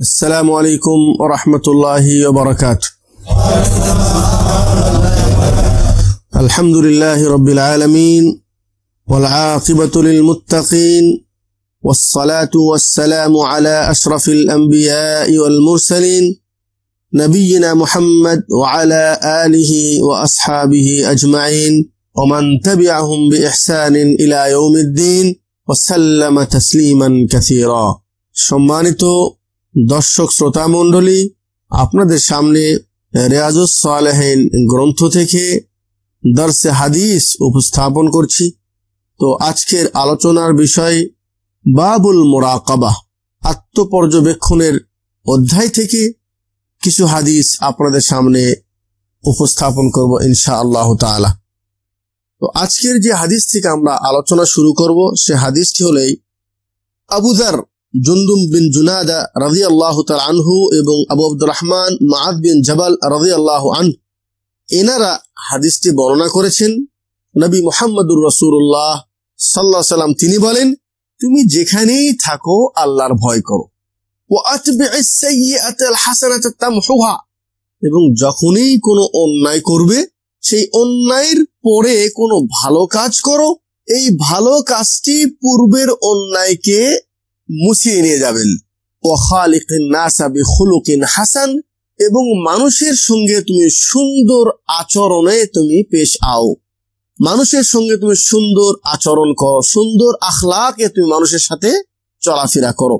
السلام عليكم ورحمة الله وبركاته الحمد لله رب العالمين والعاقبة للمتقين والصلاة والسلام على أشرف الأنبياء والمرسلين نبينا محمد وعلى آله وأصحابه أجمعين ومن تبعهم بإحسان إلى يوم الدين وسلم تسليما كثيرا সম্মানিত দর্শক শ্রোতা মণ্ডলী, আপনাদের সামনে রেয়াজুস সালেহীন গ্রন্থ থেকে দর্শে হাদিস উপস্থাপন করছি। তো আজকের আলোচনার বিষয়, বাবুল মোরাকাবা, আত্মপর্যবেক্ষণের অধ্যায় থেকে কিছু হাদিস আপনাদের সামনে উপস্থাপন করব ইনশা আল্লাহ তাআলা। তো আজকের যে হাদিস থেকে আমরা আলোচনা শুরু করব, সে হাদিসটি হলেই আবুদার জুন্দুম বিন জুনাদা রাজি আল্লাহ তাল আনহু এবং আবু আব্দুর রহমান মাহাদ বিন জবাল রাজি আল্লাহ আন এনারা হাদিসটি বর্ণনা করেছেন। নবী মোহাম্মদুর রসুল্লাহ সাল্লাহ সাল্লাম তিনি বলেন, তুমি যেখানেই থাকো, আল্লাহর ভয় করো। ও এবং যখনই কোনো অন্যায় করবে, সেই অন্যায়ের পরে কোনো ভালো কাজ করো। এই ভালো কাজটি পূর্বের অন্যায়কে মুছিয়ে নিয়ে যাবেন। হাসান এবং মানুষের সঙ্গে তুমি সুন্দর আচরণে তুমি পেশ আও। মানুষের সঙ্গে তুমি সুন্দর আচরণ করো, সুন্দর আখলাকে তুমি মানুষের সাথে চলাফেরা করো।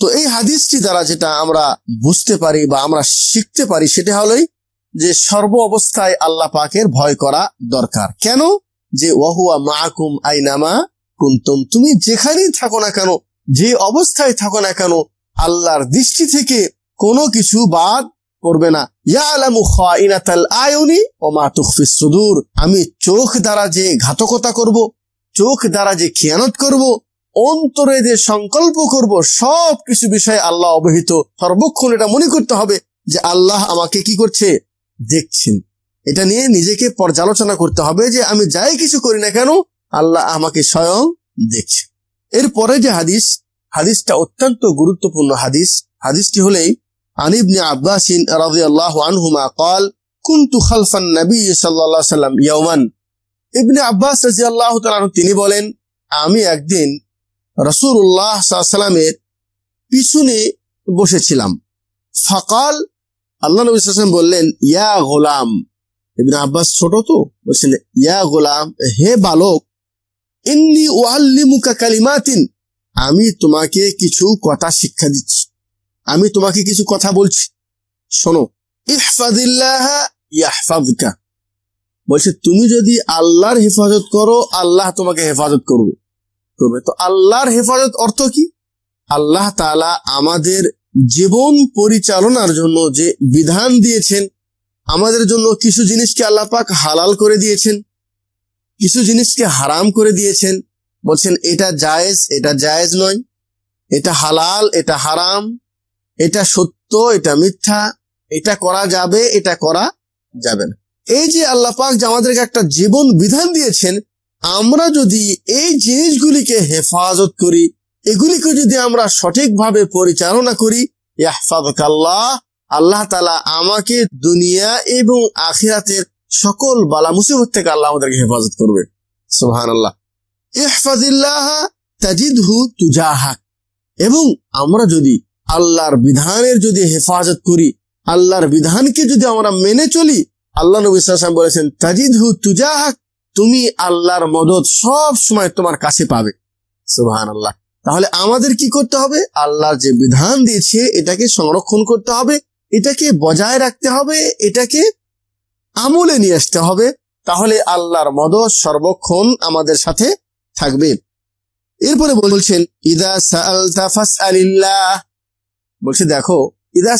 তো এই হাদিসটি দ্বারা যেটা আমরা বুঝতে পারি বা আমরা শিখতে পারি সেটা হলোই যে সর্ব অবস্থায় আল্লাহ পাকের ভয় করা দরকার। কেন? যে ওয়াহুয়া মাহকুম আইনামা কুন্তম, তুমি যেখানেই থাকো না কেন যে অবস্থায় থাকো না কেন, আল্লাহর দৃষ্টি থেকে কোনো কিছু বাদ করবে না। সুদূর। আমি চোখ দ্বারা যে ঘাতকতা করব, চোখ দ্বারা যে খেয়ানত করব, অন্তরে যে সংকল্প করব, সব কিছু বিষয়ে আল্লাহ অবহিত। সর্বক্ষণ এটা মনে করতে হবে যে আল্লাহ আমাকে কি করছে? দেখছেন। এটা নিয়ে নিজেকে পর্যালোচনা করতে হবে যে আমি যাই কিছু করি না কেন, আল্লাহ আমাকে স্বয়ং দেখছে এরপরে যে হাদিস, হাদিসটা অত্যন্ত গুরুত্বপূর্ণ হাদিস, হাদিসটি হলেই আনিবনে আব্বাসিন রাজি আল্লাহ আনহুমা কল কুন্তু খালফান নবী সাল্লাহ সাল্লাম ইয়ামান ইবনে আব্বাস রাজি আল্লাহ তিনি বলেন, আমি একদিন রসুল্লাহ সাল্লামের পিছনে বসেছিলাম। ফাকাল, আল্লাহ নবী সাল্লাম বললেন, ইয়া গোলাম। ইবনে আব্বাস ছোট তো, বলছেন, ইয়া গোলাম, হে বালক ইন্নি ওয়াল্লিমুকা কালিমাতিন আমি তোমাকে কিছু কথা শিক্ষা দিচ্ছি। আমি তোমাকে কিছু কথা বলছি। শোনো ইহফাদিল্লাহ বলছে, তুমি যদি আল্লাহর হেফাজত করো, আল্লাহ তোমাকে হেফাজত করবে। করবে। তো আল্লাহর হেফাজত অর্থ কি? আল্লাহ তাআলা আমাদের জীবন পরিচালনার জন্য যে বিধান দিয়েছেন, আমাদের জন্য কিছু জিনিসকে আল্লাহ পাক হালাল করে দিয়েছেন। কিছু জিনিসকে হারাম করে দিয়েছেন। বলছেন, এটা জায়েজ এটা জায়েজ নয়। এটা হালাল, এটা হারাম। এটা সত্য, এটা মিথ্যা। এটা করা যাবে, এটা করা যাবে না। এই যে আল্লাহ পাক যে আমাদেরকে একটা জীবন বিধান দিয়েছেন, আমরা যদি এই জিনিসগুলিকে হেফাজত করি, এগুলিকে যদি আমরা সঠিকভাবে পরিচালনা করি আল্লাহ আল্লাহ তালা আমাকে দুনিয়া এবং আখিরাতের সকল বালা মুসিবত থেকে আল্লাহ আমাদেরকে হেফাজত করবে। সোহান আল্লাহ তাজিদহু তুজাহাক এবং আমরা যদি আল্লাহর বিধানের যদি হেফাজত করি, আল্লাহর বিধানকে যদি আমরা মেনে চলি, আল্লাহ নবী সাল্লাম বলেছেন, তাজিদহু তুজাহাক তুমি আল্লাহর মদত সব সময় তোমার কাছে পাবে। সুবহান আল্লাহ তাহলে আমাদের কি করতে হবে? আল্লাহর যে বিধান দিয়েছে, এটাকে সংরক্ষণ করতে হবে, এটাকে বজায় রাখতে হবে, এটাকে আমলে নিয়ে আসতে হবে, তাহলে আল্লাহর মদত সর্বক্ষণ আমাদের সাথে থাকবে। এরপরে বলছেন, ইদা বলছে, দেখো, ইদা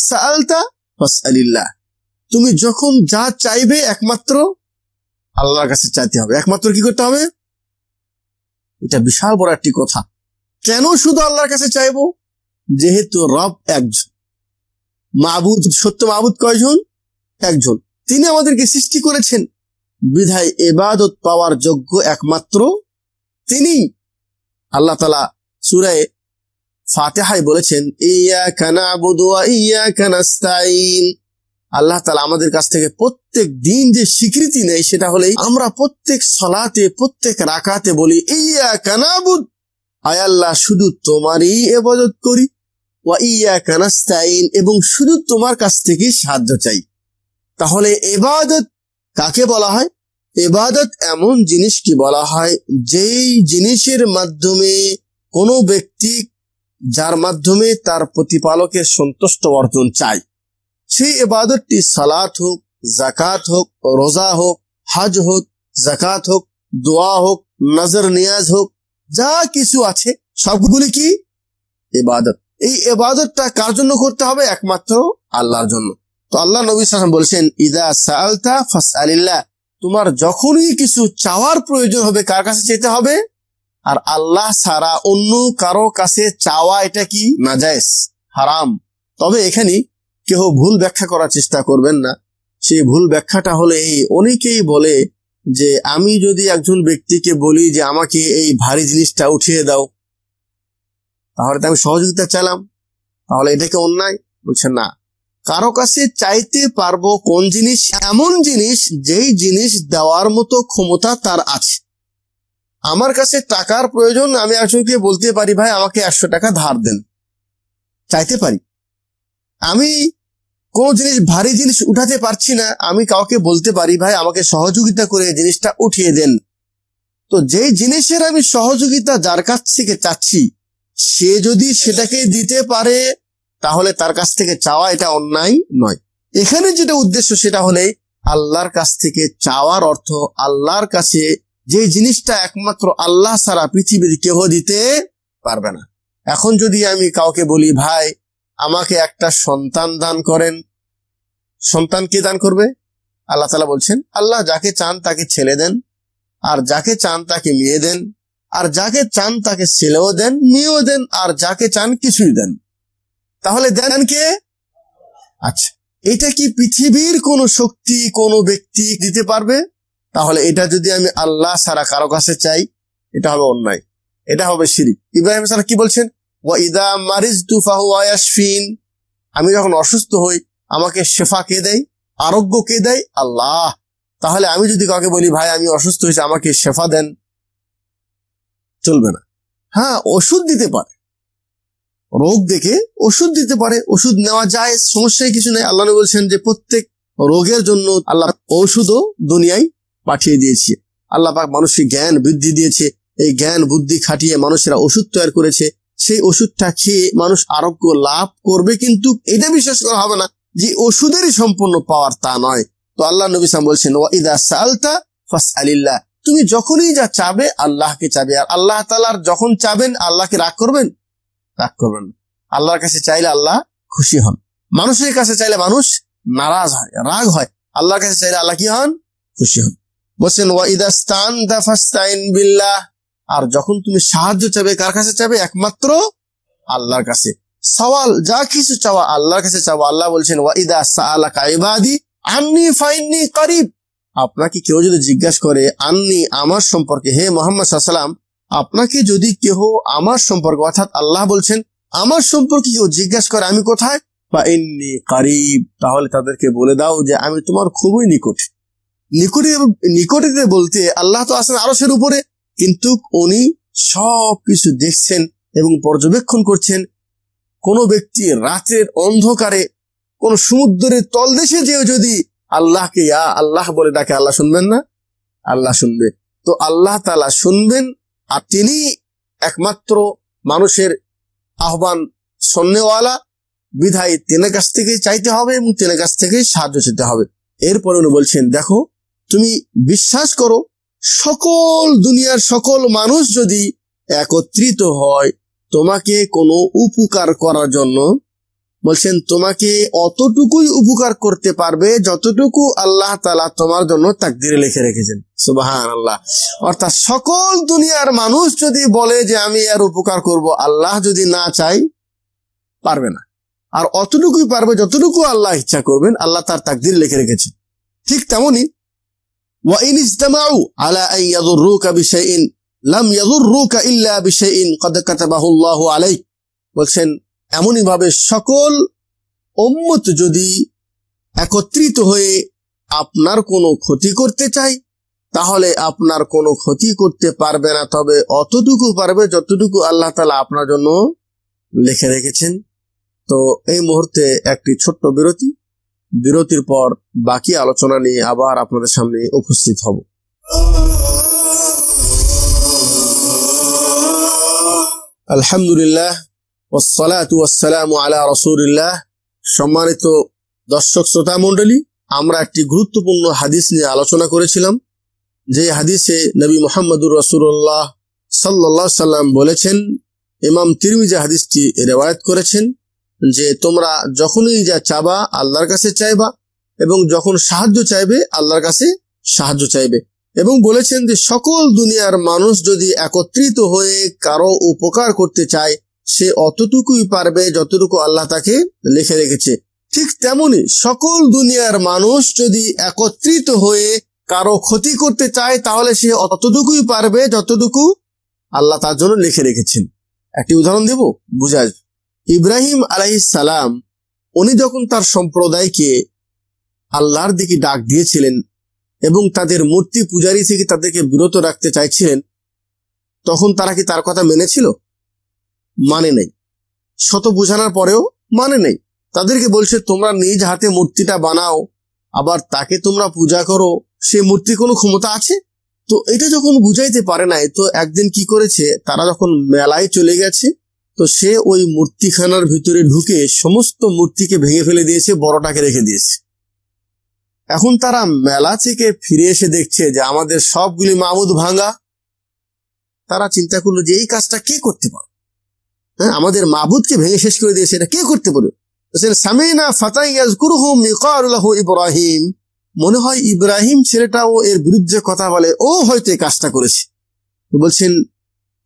তুমি যখন যা চাইবে একমাত্র আল্লাহর কাছে চাইতে হবে। একমাত্র কি করতে হবে? এটা বিশাল বড় একটি কথা। কেন শুধু আল্লাহর কাছে চাইব? যেহেতু রব একজন। মাহবুদ সত্য মাহবুদ কয়জন? একজন। তিনি আমাদেরকে সৃষ্টি করেছেন। বিধায় এবাদত পাওয়ার যোগ্য একমাত্র তিনি। আল্লাহ তালা সুরায় ফাতেহায় বলেছেন ইয়া কানা বুদুয়া ইয়া কানাস্তাইন আল্লাহ তালা আমাদের কাছ থেকে প্রত্যেক দিন যে স্বীকৃতি নেই সেটা হলেই আমরা প্রত্যেক সলাতে, প্রত্যেক রাকাতে বলি ইয়া কানাবুদ আয়াল্লাহ শুধু তোমারই এবাদত করি। ওয়া ইয়া কানাস্তাইন এবং শুধু তোমার কাছ থেকে সাহায্য চাই। তাহলে এবাদত কাকে বলা হয়? এবাদত এমন জিনিস কি বলা হয় যেই জিনিসের মাধ্যমে কোনো ব্যক্তি যার মাধ্যমে তার প্রতিপালকের সন্তুষ্ট অর্জন চাই সেই এবাদতটি সালাত হোক জাকাত হোক, রোজা হোক, হজ হোক জাকাত হোক, দোয়া হোক, নজর, নিয়াজ হোক, যা কিছু আছে, সবগুলি কি? এবাদত। এই এবাদতটা কার জন্য করতে হবে? একমাত্র আল্লাহর জন্য। তো আল্লাহ নবী সালাম বলছেন, ইদা সালতা ফাস আলিল্লাহ তোমার যখনই কিছু চাওয়ার প্রয়োজন হবে, কার কাছে চাইতে হবে? আর আল্লাহ ছাড়া অন্য কারও কাছে চাওয়া এটা কি? নাজায়েজ, হারাম। তবে এখানে কেউ ভুল ব্যাখ্যা করার চেষ্টা করবেন না। সেই ভুল ব্যাখ্যাটা হলে এই অনেকেই বলে যে, আমি যদি একজন ব্যক্তিকে বলি যে, আমাকে এই ভারী জিনিসটা উঠিয়ে দাও। তাহলে তো আমি সহযোগিতা চাইলাম। তাহলে এটাকে অন্যায়? বলছেন না। কারও কাছে চাইতে পারব কোন জিনিস, এমন জিনিস যেই জিনিস দেওয়ার মতো ক্ষমতা তার আছে। আমার কাছে টাকার প্রয়োজন, আমি একজনকে বলতে পারি, ভাই, আমাকে একশো টাকা ধার দেন। চাইতে পারি। আমি কোন জিনিস, ভারী জিনিস উঠাতে পারছি না। আমি কাউকে বলতে পারি, ভাই, আমাকে সহযোগিতা করে জিনিসটা উঠিয়ে দেন। তো যেই জিনিসের আমি সহযোগিতা যার কাছ থেকে চাচ্ছি, সে যদি সেটাকে দিতে পারে তাহলে তার কাছ থেকে চাওয়া এটা অন্যায় নয়। এখানে যেটা উদ্দেশ্য সেটা হলে আল্লাহর কাছ থেকে চাওয়ার অর্থ আল্লাহর কাছে যে জিনিসটা একমাত্র আল্লাহ সারা পৃথিবীর কেহ দিতে পারবে না। এখন যদি আমি কাউকে বলি, ভাই, আমাকে একটা সন্তান দান করেন। সন্তান কে দান করবে? আল্লাহ তালা বলছেন, আল্লাহ যাকে চান তাকে ছেলে দেন, আর যাকে চান তাকে মেয়ে দেন, আর যাকে চান তাকে ছেলেও দেন, মেয়েও দেন, আর যাকে চান কিছুই দেন। তাহলে দেন কে? আচ্ছা এটা কি পৃথিবীর কোন শক্তি কোন ব্যক্তি দিতে পারবে? তাহলে এটা যদি আমি আল্লাহ সারা কারও কাছে চাই, এটা হবে অন্যায়। এটা হবে সিরি ইব্রাহিম সালা কি বলছেন? ওয়াইদা মারিজ আমি যখন অসুস্থ হই, আমাকে শেফা কে দেয়? আরোগ্য কে দেয়? আল্লাহ। তাহলে আমি যদি কাউকে বলি, ভাই, আমি অসুস্থ হয়েছি, আমাকে শেফা দেন। চলবে না। হ্যাঁ ওষুধ দিতে পারে। রোগ দেখে ওষুধ দিতে পারে, ওষুধ নেওয়া যায়, সমস্যায় কিছু নেই। আল্লাহ বলছেন যে প্রত্যেক রোগের জন্য আল্লাহ ঔষধও দুনিয়ায় পাঠিয়ে দিয়েছে। আল্লাহ পাক মানুষকে জ্ঞান বৃদ্ধি দিয়েছে। এই জ্ঞান বুদ্ধি খাটিয়ে মানুষেরা ওষুধ তৈরি করেছে। সেই ওষুধটা খেয়ে মানুষ আরোগ্য লাভ করবে কিন্তু এটা বিশ্বাস করা হবে না যে ওষুধেরই সম্পূর্ণ পাওয়ার তা নয়। তো আল্লাহ নবী সাম বলছেন সালতা ফাস আলিল্লাহ তুমি যখনই যা চাবে, আল্লাহকে চাবে। আর আল্লাহ তালার যখন চাবেন, আল্লাহকে রাগ করবেন? রাগ করবেন আল্লাহর কাছে চাইলে আল্লাহ খুশি হন। মানুষের কাছে চাইলে মানুষ নারাজ হয়, রাগ হয়। আল্লাহর কাছে চাইলে আল্লাহ কি হন? খুশি হন। বলছেন ওয়াইদাস্তান দাফাস্তাইন বিল্লাহ। আর যখন তুমি সাহায্য চাবে, কার কাছে চাবে? একমাত্র আল্লাহর কাছে। সওয়াল, যা কিছু চাওয়া আল্লাহর কাছে চাওয়া। আল্লাহ বলছেন ওয়াইদা সাআলা কাইবাদি আন্নি ফাইন্নি করিব। আপনাকে কেউ যদি জিজ্ঞাসা করে, আন্নি, আমার সম্পর্কে? হে মোহাম্মদ সাল্লাম আপনাকে যদি কেহ আমার সম্পর্কে, অর্থাৎ আল্লাহ বলছেন, আমার সম্পর্কে কেউ জিজ্ঞাসা করে আমি কোথায়? বা এমনি কারিব, তাহলে তাদেরকে বলে দাও যে আমি তোমার খুবই নিকট। নিকটে নিকটে বলতে আল্লাহ তো আছেন আরসের উপরে, কিন্তু উনি সব কিছু দেখছেন এবং পর্যবেক্ষণ করছেন। কোন ব্যক্তি রাতের অন্ধকারে, কোন সমুদ্রের তলদেশে যেও যদি আল্লাহকে ইয়া আল্লাহ বলে ডাকে, আল্লাহ শুনবেন না? আল্লাহ শুনবে। তো আল্লাহ তালা শুনবেন আর তিনি একমাত্র মানুষের আহ্বান শোননেওয়ালা বিধায় তেনের কাছ থেকে চাইতে হবে এবং তেনের কাছ থেকে সাহায্য চাইতে হবে। এরপরে উনি বলছেন, দেখো, তুমি বিশ্বাস করো, সকল দুনিয়ার সকল মানুষ যদি একত্রিত হয়, তোমাকে কোনো উপকার করার জন্য বলছেন তোমাকে অতটুকুই উপকার করতে পারবে যতটুকু আল্লাহ তালা তোমার জন্য তাকদিরে লিখে রেখেছেন সুবাহান আল্লাহ অর্থাৎ সকল দুনিয়ার মানুষ যদি বলে যে আমি আর উপকার করব আল্লাহ যদি না চাই পারবে না আর অতটুকুই পারবে যতটুকু আল্লাহ ইচ্ছা করবেন আল্লাহ তার তাকদির লিখে রেখেছেন ঠিক তেমনই وإن اجتمعوا على أن يضروك بشيء لم يضروك إلا بشيء قد كتبه الله عليك বলছেন এমনই ভাবে সকল উম্মত যদি একত্রিত হয়ে আপনার কোনো ক্ষতি করতে চায়, তাহলে আপনার কোনো ক্ষতি করতে পারবে না। তবে অতটুকু পারবে যতটুকু আল্লাহ তালা আপনার জন্য লিখে রেখেছেন। তো এই মুহূর্তে একটি ছোট্ট বিরতি। বিরতির পর বাকি আলোচনা নিয়ে আবার আপনাদের সামনে উপস্থিত হব। আলহামদুলিল্লাহ সম্মানিত দর্শক শ্রোতা মণ্ডলী, আমরা একটি গুরুত্বপূর্ণ হাদিস নিয়ে আলোচনা করেছিলাম। যে হাদিসে নবী মোহাম্মদুর রসুল্লাহ সাল্লাহ সাল্লাম বলেছেন, ইমাম তিরমিজা হাদিসটি রেওয়ায়ত করেছেন যে, তোমরা যখনই যা চাবা আল্লাহর কাছে চাইবা এবং যখন সাহায্য চাইবে আল্লাহর কাছে সাহায্য চাইবে। এবং বলেছেন যে, সকল দুনিয়ার মানুষ যদি একত্রিত হয়ে কারও উপকার করতে চায় সে অতটুকুই পারবে যতটুকু আল্লাহ তাকে লিখে রেখেছে। ঠিক তেমনি সকল দুনিয়ার মানুষ যদি একত্রিত হয়ে কারও ক্ষতি করতে চায়, তাহলে সে অতটুকুই পারবে যতটুকু আল্লাহ তার জন্য লিখে রেখেছেন। একটি উদাহরণ দেব? বুঝা ইব্রাহিম সালাম, উনি যখন তার সম্প্রদায়কে আল্লাহর দিকে ডাক দিয়েছিলেন এবং তাদের মূর্তি পূজারী থেকে তাদেরকে বিরত রাখতে চাইছিলেন, তখন তারা কি তার কথা মেনেছিল? মানে নেই। শত বোঝানোর পরেও মানে নেই। তাদেরকে বলছে, তোমরা নিজ হাতে মূর্তিটা বানাও, আবার তাকে তোমরা পূজা করো। সে মূর্তি কোনো ক্ষমতা আছে? তো এটা যখন বুঝাইতে পারে নাই, তো একদিন কি করেছে, তারা যখন মেলায় চলে গেছে, তো সে ওই মূর্তিখানার ভিতরে ঢুকে সমস্ত মূর্তিকে ভেঙে ফেলে দিয়েছে, বড়টাকে রেখে দিয়েছে। এখন তারা মেলা থেকে ফিরে এসে দেখছে যে আমাদের সবগুলি মামুদ ভাঙা। তারা চিন্তা করল যে এই কাজটা কে করতে পারে? হ্যাঁ আমাদের মাবুদকে ভেঙে শেষ করে দিয়েছে, এটা কে করতে পারে? সামিনা ইব্রাহিম। মনে হয় ইব্রাহিম ছেলেটাও এর বিরুদ্ধে কথা বলে, ও হয়তো এই কাজটা করেছে। বলছেন,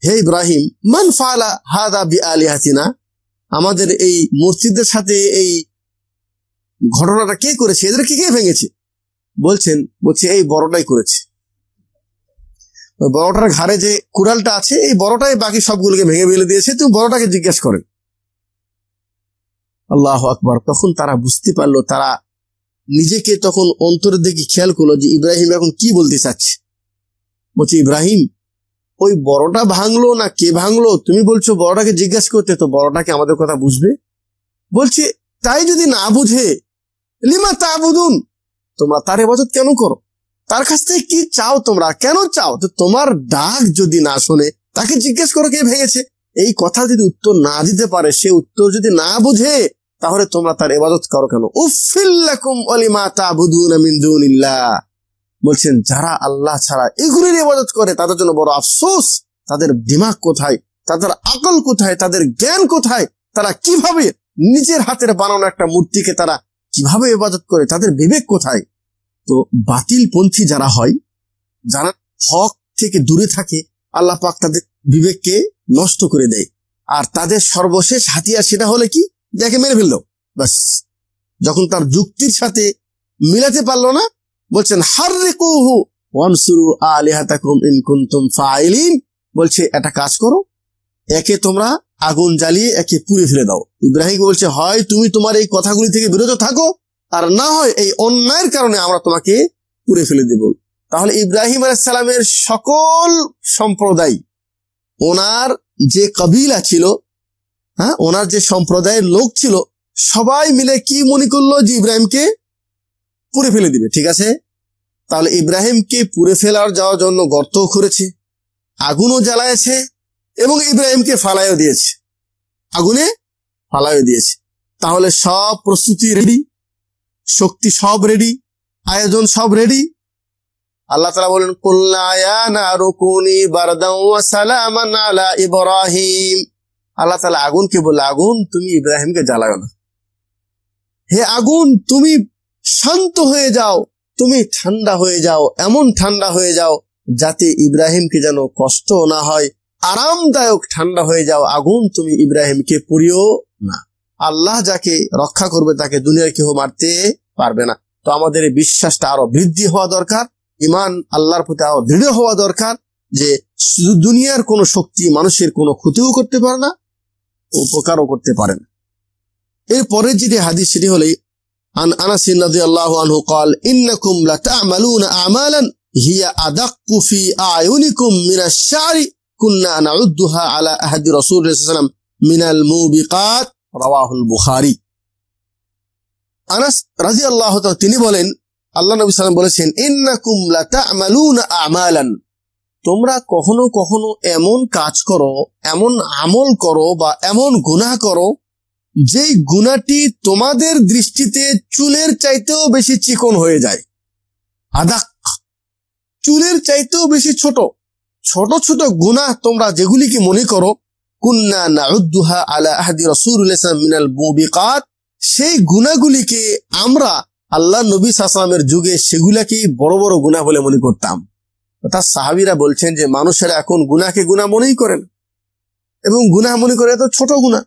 হে ইব্রাহিম, মান ফালা হাদা বি আলিহাতিনা? আমাদের এই মসজিদের সাথে এই ঘটনাটা কে করেছে? এদেরকে কে ভেঙেছে? বলছেন, বলছে, এই বড়টাই করেছে। বড়টার ঘাড়ে যে কুড়ালটা আছে, এই বড়টাই বাকি সবগুলোকে ভেঙে ফেলে দিয়েছে, তুমি বড়টাকে জিজ্ঞেস করেন আল্লাহ আকবর। তখন তারা বুঝতে পারল, তারা নিজেকে তখন অন্তরের দিকে খেয়াল করল যে ইব্রাহিম এখন কি বলতে চাচ্ছে। বলছে, ইব্রাহিম, ওই বড়টা ভাঙলো না কে ভাঙলো? তুমি বলছো বড়টাকে জিজ্ঞাসা করতে, তো বড়টাকে আমাদের কথা বুঝবে? বলছে, তাই যদি না বুঝে, লিমা তা বুধুন তোমরা তার এবাজত কেন করো? তার কাছ থেকে কি চাও তোমরা? কেন চাও? তো তোমার ডাক যদি না শোনে, তাকে জিজ্ঞেস করো কে ভেঙেছে। এই কথা যদি উত্তর না দিতে পারে, সে উত্তর যদি না বুঝে, তাহলে তোমরা তার এবাদত করো কেন? তাবুদুন বলছেন, যারা আল্লাহ ছাড়া এগুলির ইবাদত করে, তাদের জন্য বড় আফসোস। তাদের দিমাগ কোথায়? তাদের আকল কোথায়? তাদের জ্ঞান কোথায়? তারা কীভাবে নিজের হাতের বানানো একটা মূর্তিকে তারা কীভাবে ইবাদত করে? তাদের বিবেক কোথায়? তো বাতিল পন্থী যারা হয়, যারা হক থেকে দূরে থাকে, আল্লাহ পাক তাদের বিবেককে নষ্ট করে দেয়। আর তাদের সর্বশেষ হাতিয়ার সেটা হলে কি? যাকে মেরে ফেলল। বাস যখন তার যুক্তির সাথে মিলাতে পারল না, বলছেন হার রেকুহু ওয়ানসুরু ফাইলিন। বলছে, একটা কাজ করো, একে তোমরা আগুন জ্বালিয়ে একে পুড়ে ফেলে দাও। ইব্রাহিম বলছে, হয়, তুমি তোমার এই কথাগুলি থেকে বিরত থাকো আর না হয় এই অন্যায়ের কারণে আমরা তোমাকে পুড়ে ফেলে দেব। তাহলে ইব্রাহিম আলাইসালামের সকল সম্প্রদায়, ওনার যে কবিলা ছিল হ্যাঁ ওনার যে সম্প্রদায়ের লোক ছিল, সবাই মিলে কি মনে করল যে ইব্রাহিমকে পুড়ে ফেলে দিবে? ঠিক আছে? তাহলে ইব্রাহিমকে পুড়ে ফেলার যাওয়ার জন্য গর্ত করেছে আগুনও জ্বালায়ছে এবং ইব্রাহিমকে ফালাইও দিয়েছে। আগুনে ফালাইও দিয়েছে। তাহলে সব প্রস্তুতি রেডি শক্তি সব রেডি আয়োজন সব রেডি আল্লাহ তালা বলেন আল্লাহ তালা আগুনকে বলে আগুন তুমি ইব্রাহিমকে জ্বালাও না। হে আগুন, তুমি শান্ত হয়ে যাও, তুমি ঠান্ডা হয়ে যাও, এমন ঠান্ডা হয়ে যাও যাতে ইব্রাহিমকে যেন কষ্ট না হয়, আরামদায়ক ঠান্ডা হয়ে যাও। আগুন তুমি ইব্রাহিমকে পুড়িও না। আল্লাহ যাকে রক্ষা করবে তাকে দুনিয়ার কেউ মারতে পারবে না তো আমাদের এই বিশ্বাসটা আরো বৃদ্ধি হওয়া দরকার ইমান আল্লাহর প্রতি আরো দৃঢ় হওয়া দরকার যে শুধু দুনিয়ার কোনো শক্তি মানুষের কোনো ক্ষতিও করতে পারে না উপকারও করতে পারেন এরপরে যেটি হাদিস সেটি হলে عن أنس رضي الله عنه قال إنكم لتعملون أعمالا هي أدق في أعينكم من الشعر كنا نعدها على أحد رسول الله صلى الله عليه وسلم من الموبقات রাহুল বুখারি। আনাস রাজি আল্লাহ তিনি বলেন, আল্লাহ নবী সালাম বলেছেন আমালান তোমরা কখনো কখনো এমন কাজ করো, এমন আমল করো বা এমন গুণা করো যে গুণাটি তোমাদের দৃষ্টিতে চুলের চাইতেও বেশি চিকন হয়ে যায়। আদাক, চুলের চাইতেও বেশি ছোট। ছোট ছোট গুণা তোমরা যেগুলিকে মনে করো কুন্না নাউদ্দুহা আলা আহাদি রাসূলুল্লাহ মিনাল মুবিকাত। সেই গুণাগুলিকে আমরা আল্লাহ নবী সাসলামের যুগে সেগুলাকেই বড় বড় গুণা বলে মনে করতাম। তার সাহাবিরা বলছেন যে, মানুষেরা এখন গুনাকে গুণা মনেই করেন এবং গুনাহ মনে করে এত ছোট গুণা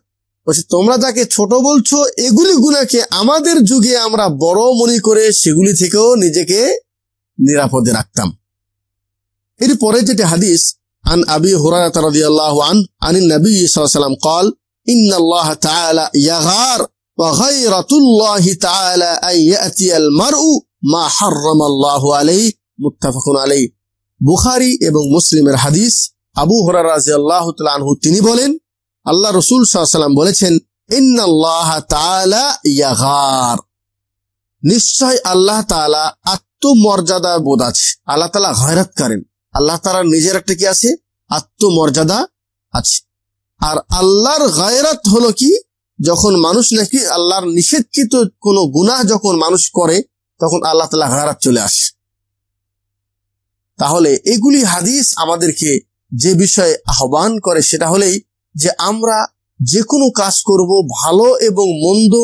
বলছে, তোমরা যাকে ছোট বলছো, এগুলি গুণাকে আমাদের যুগে আমরা বড় মনে করে সেগুলি থেকেও নিজেকে নিরাপদে রাখতাম। এরপরে যেটি হাদিস عن أبي هريرة رضي الله عنه عن النبي صلى الله عليه وسلم قال إن الله تعالى يغار وغيرة الله تعالى أن يأتي المرء ما حرم الله عليه متفق عليه বুখারি এবং মুসলিমের হাদিস আবু হরার রাজি আল্লাহ আনহু তিনি বলেন আল্লাহ রসুল সাল্লাম বলেছেন ইন্নাল্লাহ তাআলা ইয়াগার নিশ্চয় আল্লাহ তাআলা আত্মমর্যাদা বোধ আছে আল্লাহ তাআলা গয়রাত করেন আল্লাহ তাআলার নিজের একটা কি আছে? আত্মমর্যাদা আছে। আর আল্লাহর গায়রাত হলো কি? যখন মানুষ নাকি আল্লাহর নিষেধকৃত কোনো গুনাহ যখন মানুষ করে, তখন আল্লাহ তালা গায়রাত চলে আসে। তাহলে এগুলি হাদিস আমাদেরকে যে বিষয়ে আহ্বান করে সেটা হলেই যে আমরা যে কোনো কাজ করব ভালো এবং মন্দ,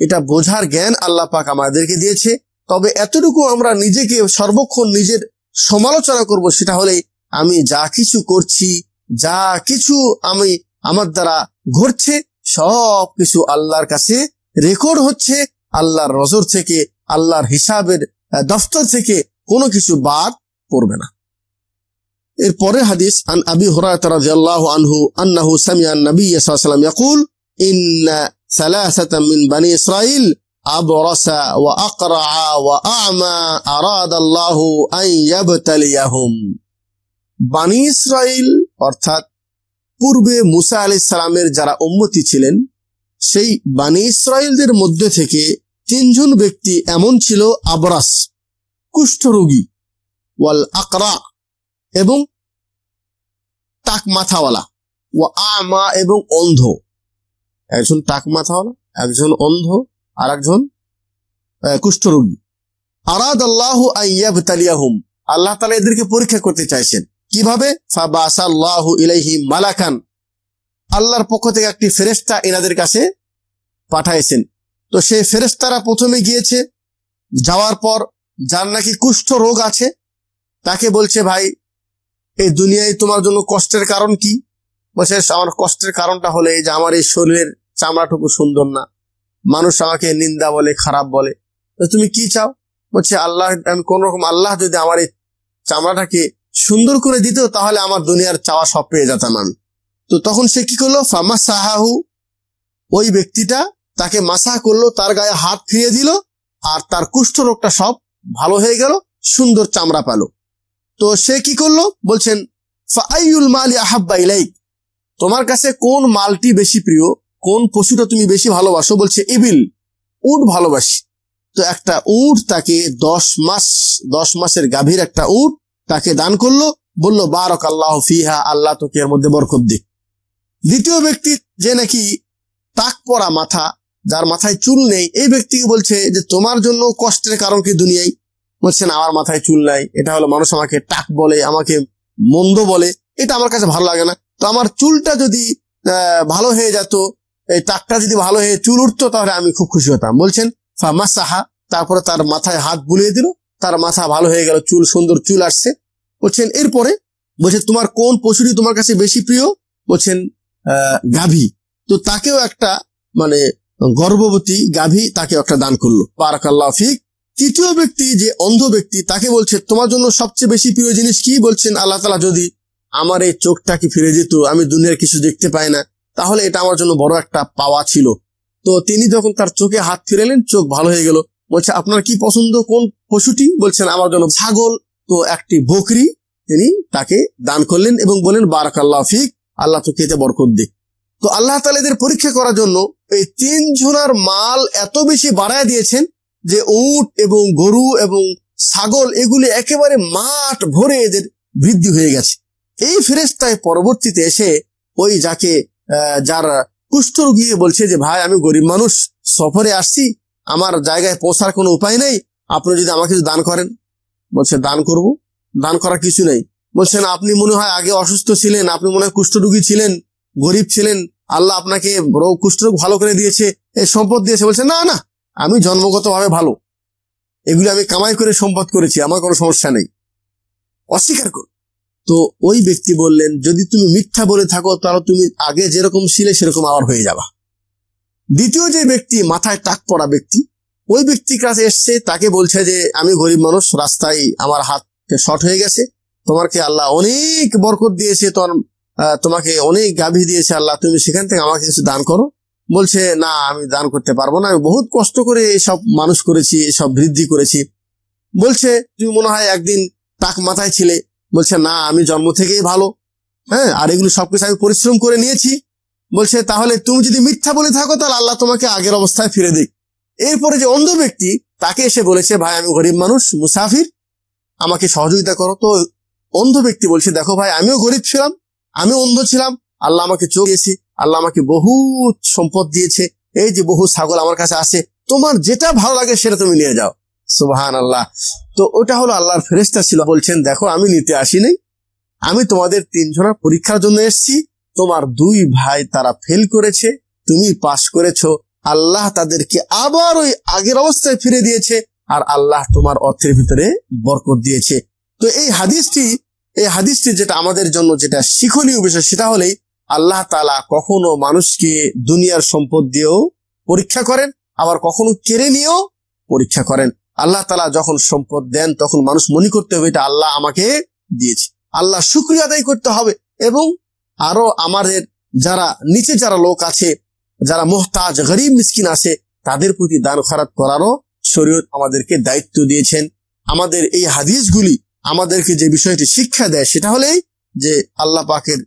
এটা বোঝার জ্ঞান আল্লাহ পাক আমাদেরকে দিয়েছে। তবে এতটুকু আমরা নিজেকে সর্বক্ষণ নিজের সমালোচনা করব সেটা হলেই আমি যা কিছু করছি, যা কিছু আমি আমার দ্বারা ঘটছে, সব কিছু আল্লাহর কাছে রেকর্ড হচ্ছে, আল্লাহর নজর থেকে, আল্লাহর হিসাবের দফতর থেকে কোনো কিছু বাদ পড়বে না। এর পরের হাদিস, আন আবি হুরায়রা রাদিয়াল্লাহু আনহু আন্নাহু সামিআ নবী সাল্লাল্লাহু আলাইহি ওয়াসাল্লাম ইয়াকুল, ইন্না সালাসাতাম মিন বানি ইসরাইল أبرس وأقرع وأعمى أراد الله أن يبتليهم বানি ইসরাইল অর্থাৎ পূর্বে মুসা আলি সালামের যারা উম্মতি ছিলেন সেই বানি ইসরায়েলদের মধ্যে থেকে তিনজন ব্যক্তি এমন ছিল আবরাস কুষ্ঠরোগী ওয়াল আকরা এবং টাক মাথাওয়ালা ও আমা এবং অন্ধ একজন টাক মাথাওয়ালা একজন অন্ধ আর একজন কুষ্ঠরোগী। আরাদ আল্লাহ আইয়াবতালিয়াহুম আল্লাহ তালা এদেরকে পরীক্ষা করতে চাইছেন। কীভাবে? মালাকান। আল্লাহর পক্ষ থেকে একটি ফেরেস্তা এনাদের কাছে পাঠাইছেন। তো সেই ফেরেস্তারা প্রথমে গিয়েছে, যাওয়ার পর যার নাকি কুষ্ঠ রোগ আছে, তাকে বলছে, ভাই, এই দুনিয়ায় তোমার জন্য কষ্টের কারণ কি? বলছে, আমার কষ্টের কারণটা হলে যে আমার এই শরীরের চামড়াটুকু সুন্দর না। মানুষ আমাকে নিন্দা বলে, খারাপ বলে। তো তুমি কি চাও? বলছে, আল্লাহ, আমি কোন রকম আল্লাহ যদি আমার এই চামড়াটাকে সুন্দর করে দিত, তাহলে আমার দুনিয়ার চাওয়া সব পেয়ে যেতাম আমি। তো তখন সে কি করল? ফামা সাহাহু ওই ব্যক্তিটা তাকে মাসা করল, তার গায়ে হাত ফিরিয়ে দিল, আর তার কুষ্ঠ রোগটা সব ভালো হয়ে গেল, সুন্দর চামড়া পেল। তো সে কি করল? বলছেন ফাইউল মালি আহাব্বা ইলাইক, তোমার কাছে কোন মালটি বেশি প্রিয়? কোন পশুটা তুমি বেশি ভালোবাসো বলছে ইবিল। উট ভালোবাসি। তো একটা উট তাকে দশ মাস, দশ মাসের গাভীর একটা উট তাকে দান করল, বলল বারক আল্লাহ ফিহা, আল্লাহ তোকে এর মধ্যে বরকত দিক। দ্বিতীয় ব্যক্তি যে নাকি তাক পরা মাথা, যার মাথায় চুল নেই, এই ব্যক্তিকে বলছে যে, তোমার জন্য কষ্টের কারণ কি দুনিয়ায়? বলছেন আমার মাথায় চুল নাই। এটা হলো মানুষ আমাকে টাক বলে, আমাকে মন্দ বলে। এটা আমার কাছে ভালো লাগে না। তো আমার চুলটা যদি ভালো হয়ে যেত এই টাকটা যদি ভালো হয়ে চুল উঠতো, তাহলে আমি খুব খুশি হতাম। বলছেন ফামা সাহা তারপরে তার মাথায় হাত বুলিয়ে দিল। তার মাথা ভালো হয়ে গেল, চুল সুন্দর চুল আসছে। বলছেন, এরপরে? বলছে, তোমার কোন পশুটি তোমার কাছে বেশি প্রিয়? বলছেন গাভী। তো তাকেও একটা মানে গর্ভবতী গাভী তাকে একটা দান করল। বারাকাল্লাহ ফিক। তৃতীয় ব্যক্তি, যে অন্ধ ব্যক্তি, তাকে বলছে, তোমার জন্য সবচেয়ে বেশি প্রিয় জিনিস কি? বলছেন, আল্লাহ তালা যদি আমার এই চোখটাকে ফিরে যেত আমি দুনিয়ার কিছু দেখতে পাই না। তাহলে এটা আমার জন্য বড় একটা পাওয়া ছিল। তো তিনি যখন তার চোখে হাত ফিরালেন, চোখ ভালো হয়ে গেল। বলছে, আপনার কি পছন্দ? কোন পশুটি? বলছেন, আমার জন্য ছাগল। তো একটি বকরি তিনি তাকে দান করলেন এবং বলেন বারাকাল্লাহ ফিক, আল্লাহ তো খেতে বরকত দিক। তো আল্লাহ তালা এদের পরীক্ষা করার জন্য এই তিন ঝোনার মাল এত বেশি বাড়ায় দিয়েছেন যে উট এবং গরু এবং ছাগল এগুলি একেবারে মাঠ ভরে এদের বৃদ্ধি হয়ে গেছে। এই ফেরেস্তায় পরবর্তীতে এসে ওই যাকে যার কুষ্ঠরোগী বলছে যে, ভাই, আমি গরিব মানুষ, সফরে আসছি, আমার জায়গায় পৌঁছার কোনো উপায় নেই, আপনি যদি আমাকে কিছু দান করেন। বলছে, দান করব? দান করার কিছু নেই। বলছেন, আপনি মনে হয় আগে অসুস্থ ছিলেন, আপনি মনে হয় কুষ্ঠরোগী ছিলেন, গরিব ছিলেন, আল্লাহ আপনাকে রোগ কুষ্ঠরোগ ভালো করে দিয়েছে এই সম্পদ দিয়েছে। বলছে, না না, আমি জন্মগতভাবে ভালো। এগুলো আমি কামাই করে সম্পদ করেছি, আমার কোনো সমস্যা নেই। অস্বীকার কর তো ওই ব্যক্তি বললেন, যদি তুমি মিথ্যা বলে থাকো, তাহলে তুমি আগে যেরকম ছিলে, সেরকম আবার হয়ে যাবা। দ্বিতীয় যে ব্যক্তি মাথায় টাক পড়া ব্যক্তি, ওই ব্যক্তির কাছে এসছে, তাকে বলছে যে, আমি গরিব মানুষ, রাস্তায় আমার হাত শর্ট হয়ে গেছে তোমাকে আল্লাহ অনেক বরকত দিয়েছে তোমার তোমাকে অনেক গাভী দিয়েছে, আল্লাহ, তুমি সেখান থেকে আমাকে কিছু দান করো। বলছে, না, আমি দান করতে পারব না, আমি বহুত কষ্ট করে এসব মানুষ করেছি, এসব বৃদ্ধি করেছি। বলছে, তুমি মনে হয় একদিন টাক মাথায় ছিলে বলছে, না, আমি জন্ম থেকেই ভালো। হ্যাঁ আর এগুলো সবকিছু আমি পরিশ্রম করে নিয়েছি। বলছে, তাহলে তুমি যদি মিথ্যা বলে থাকো, তাহলে আল্লাহ তোমাকে আগের অবস্থায় ফিরে দিক এরপরে যে অন্ধ ব্যক্তি, তাকে এসে বলেছে, ভাই, আমি গরিব মানুষ, মুসাফির। আমাকে সহযোগিতা করো। তো অন্ধ ব্যক্তি বলছে, দেখো ভাই, আমিও গরিব ছিলাম আমি অন্ধ ছিলাম। আল্লাহ আমাকে চোখ দিয়েছে, আল্লাহ আমাকে বহু সম্পদ দিয়েছে। এই যে বহু ছাগল আমার কাছে আছে, তোমার যেটা ভালো লাগে, সেটা তুমি নিয়ে যাও। সুবাহান আল্লাহ তো ওটা হলো আল্লাহর ফেরেস্তা ছিল। বলছেন, দেখো, আমি নিতে আসিনি। আমি তোমাদের তিনজনের পরীক্ষার জন্য এসেছি। তোমার দুই ভাই তারা ফেল করেছে। তুমি পাশ করেছ। আল্লাহ তাদেরকে আবার ওই আগের অবস্থায় ফিরে দিয়েছে। আর আল্লাহ তোমার অর্থের ভিতরে বরকত দিয়েছে। তো এই হাদিসটি এই হাদিসটি যেটা আমাদের জন্য যেটা শিক্ষণীয় বিষয়, সেটা হলেই আল্লাহ তালা কখনো মানুষকে দুনিয়ার সম্পদ দিয়েও পরীক্ষা করেন, আবার কখনো কেড়ে নিয়েও পরীক্ষা করেন। আল্লাহ তালা যখন সম্পদ দেন, তখন মানুষ মনে করতে হবে এটা আল্লাহ আমাকে দিয়েছে। আল্লাহ শুক্রিয়া আদায় করতে হবে এবং আরও আমাদের যারা, নিচে যারা লোক আছে, যারা মোহতাজ, গরিব, মিসকিন আছে, তাদের প্রতি দান খারাপ করারও শরীয়ত আমাদেরকে দায়িত্ব দিয়েছেন। আমাদের এই হাদিসগুলি আমাদেরকে যে বিষয়টি শিক্ষা দেয়, সেটা হলেই যে আল্লাহ পাকের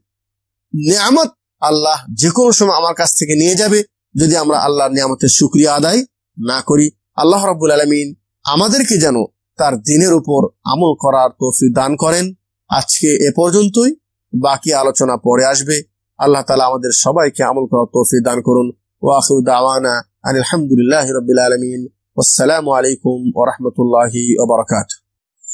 নিয়ামত আল্লাহ যে কোনো সময় আমার কাছ থেকে নিয়ে যাবে, যদি আমরা আল্লাহর নিয়ামতের শুক্রিয়া আদায় না করি। আল্লাহ রাবুল আলমিন আমাদেরকে যেন তার দিনের উপর আমল করার তৌফিক দান করেন। আজকে এ পর্যন্তই। বাকি আলোচনা পরে আসবে। আল্লাহ তালা আমাদের সবাইকে আমল করার তৌফিক দান করুন। ওয়াখির দাওয়ানা আলহামদুলিল্লাহ রবিল আলমিন। আসসালামু আলাইকুম ওরহমতুল্লাহি ওবরাকাতুহ